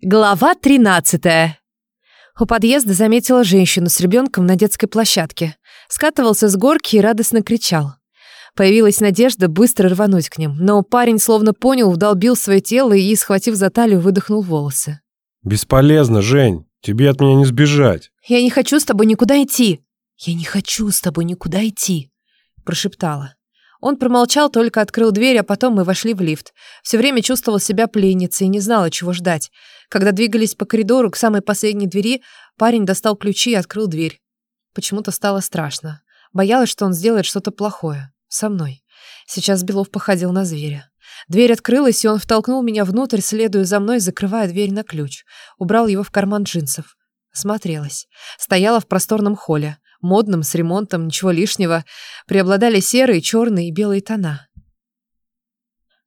Глава 13. У подъезда заметила женщину с ребенком на детской площадке. Скатывался с горки и радостно кричал. Появилась надежда быстро рвануть к ним, но парень словно понял, вдолбил свое тело и, схватив за талию, выдохнул волосы. «Бесполезно, Жень. Тебе от меня не сбежать». «Я не хочу с тобой никуда идти». «Я не хочу с тобой никуда идти», – прошептала. Он промолчал, только открыл дверь, а потом мы вошли в лифт. Все время чувствовал себя пленницей и не знала, чего ждать. Когда двигались по коридору к самой последней двери, парень достал ключи и открыл дверь. Почему-то стало страшно. Боялась, что он сделает что-то плохое. Со мной. Сейчас Белов походил на зверя. Дверь открылась, и он втолкнул меня внутрь, следуя за мной, закрывая дверь на ключ. Убрал его в карман джинсов. Смотрелась. Стояла в просторном холле модным, с ремонтом, ничего лишнего, преобладали серые, черные и белые тона.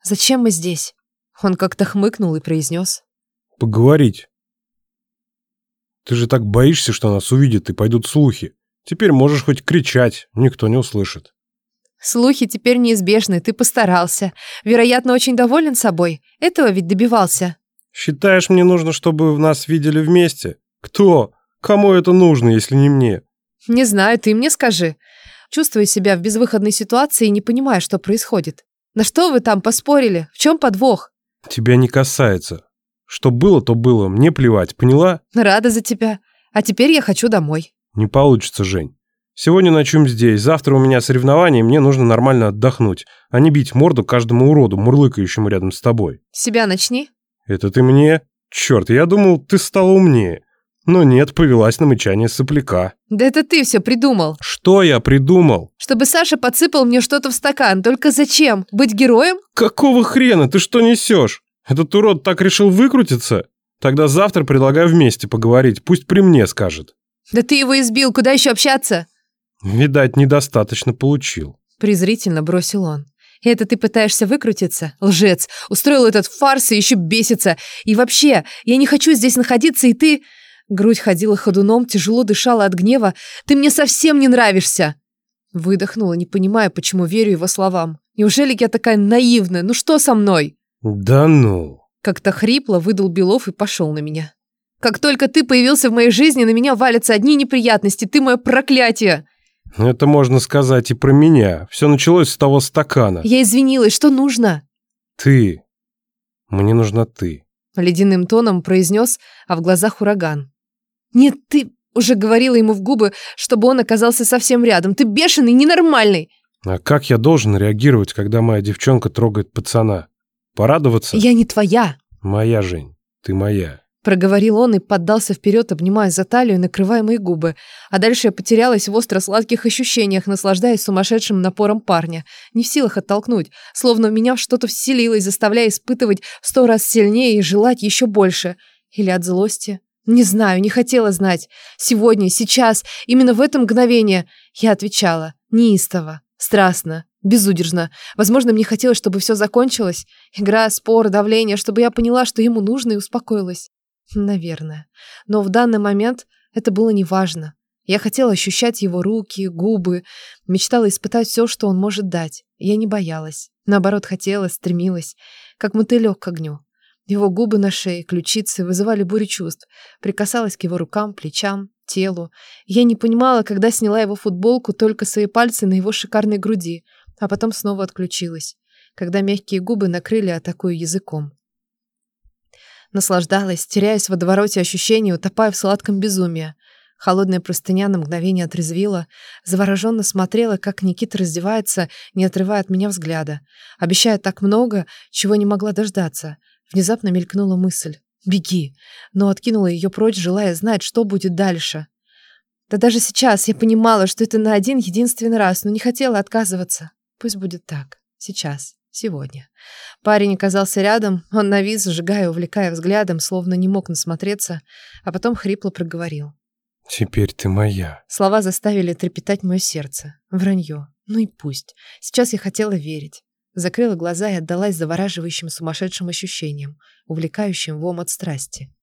«Зачем мы здесь?» Он как-то хмыкнул и произнес. «Поговорить. Ты же так боишься, что нас увидят и пойдут слухи. Теперь можешь хоть кричать, никто не услышит». «Слухи теперь неизбежны, ты постарался. Вероятно, очень доволен собой. Этого ведь добивался». «Считаешь, мне нужно, чтобы нас видели вместе? Кто? Кому это нужно, если не мне?» «Не знаю, ты мне скажи». Чувствую себя в безвыходной ситуации и не понимаю, что происходит. На что вы там поспорили? В чем подвох? Тебя не касается. Что было, то было. Мне плевать, поняла? Рада за тебя. А теперь я хочу домой. Не получится, Жень. Сегодня ночуем здесь, завтра у меня соревнования, и мне нужно нормально отдохнуть, а не бить морду каждому уроду, мурлыкающему рядом с тобой. Себя начни. Это ты мне? Черт, я думал, ты стала умнее. Но нет, повелась на мычание сопляка. Да это ты все придумал. Что я придумал? Чтобы Саша подсыпал мне что-то в стакан. Только зачем? Быть героем? Какого хрена? Ты что несешь? Этот урод так решил выкрутиться? Тогда завтра предлагаю вместе поговорить. Пусть при мне скажет. Да ты его избил. Куда еще общаться? Видать, недостаточно получил. Презрительно бросил он. И это ты пытаешься выкрутиться? Лжец. Устроил этот фарс и еще бесится. И вообще, я не хочу здесь находиться, и ты... Грудь ходила ходуном, тяжело дышала от гнева. «Ты мне совсем не нравишься!» Выдохнула, не понимая, почему верю его словам. «Неужели я такая наивная? Ну что со мной?» «Да ну!» Как-то хрипло выдал Белов и пошел на меня. «Как только ты появился в моей жизни, на меня валятся одни неприятности. Ты мое проклятие!» «Это можно сказать и про меня. Все началось с того стакана». «Я извинилась. Что нужно?» «Ты. Мне нужна ты», — ледяным тоном произнес, а в глазах ураган. «Нет, ты уже говорила ему в губы, чтобы он оказался совсем рядом. Ты бешеный, ненормальный!» «А как я должен реагировать, когда моя девчонка трогает пацана? Порадоваться?» «Я не твоя!» «Моя, Жень, ты моя!» Проговорил он и поддался вперед, обнимая за талию и накрывая мои губы. А дальше я потерялась в остро-сладких ощущениях, наслаждаясь сумасшедшим напором парня. Не в силах оттолкнуть, словно в меня что-то вселилось, заставляя испытывать в сто раз сильнее и желать еще больше. Или от злости. Не знаю, не хотела знать. Сегодня, сейчас, именно в это мгновение я отвечала. Неистово, страстно, безудержно. Возможно, мне хотелось, чтобы все закончилось. Игра, спор, давление, чтобы я поняла, что ему нужно и успокоилась. Наверное. Но в данный момент это было неважно. Я хотела ощущать его руки, губы, мечтала испытать все, что он может дать. Я не боялась. Наоборот, хотела, стремилась, как мотылек к огню. Его губы на шее, ключицы вызывали бурю чувств. Прикасалась к его рукам, плечам, телу. Я не понимала, когда сняла его футболку, только свои пальцы на его шикарной груди, а потом снова отключилась, когда мягкие губы накрыли атакую языком. Наслаждалась, теряясь в водовороте ощущений, утопая в сладком безумии. Холодная простыня на мгновение отрезвила, завороженно смотрела, как Никита раздевается, не отрывая от меня взгляда, обещая так много, чего не могла дождаться — Внезапно мелькнула мысль. «Беги!» Но откинула ее прочь, желая знать, что будет дальше. Да даже сейчас я понимала, что это на один единственный раз, но не хотела отказываться. Пусть будет так. Сейчас. Сегодня. Парень оказался рядом, он навис, сжигая, увлекая взглядом, словно не мог насмотреться, а потом хрипло проговорил. «Теперь ты моя». Слова заставили трепетать мое сердце. Вранье. Ну и пусть. Сейчас я хотела верить. Закрыла глаза и отдалась завораживающим сумасшедшим ощущениям, увлекающим в омут страсти.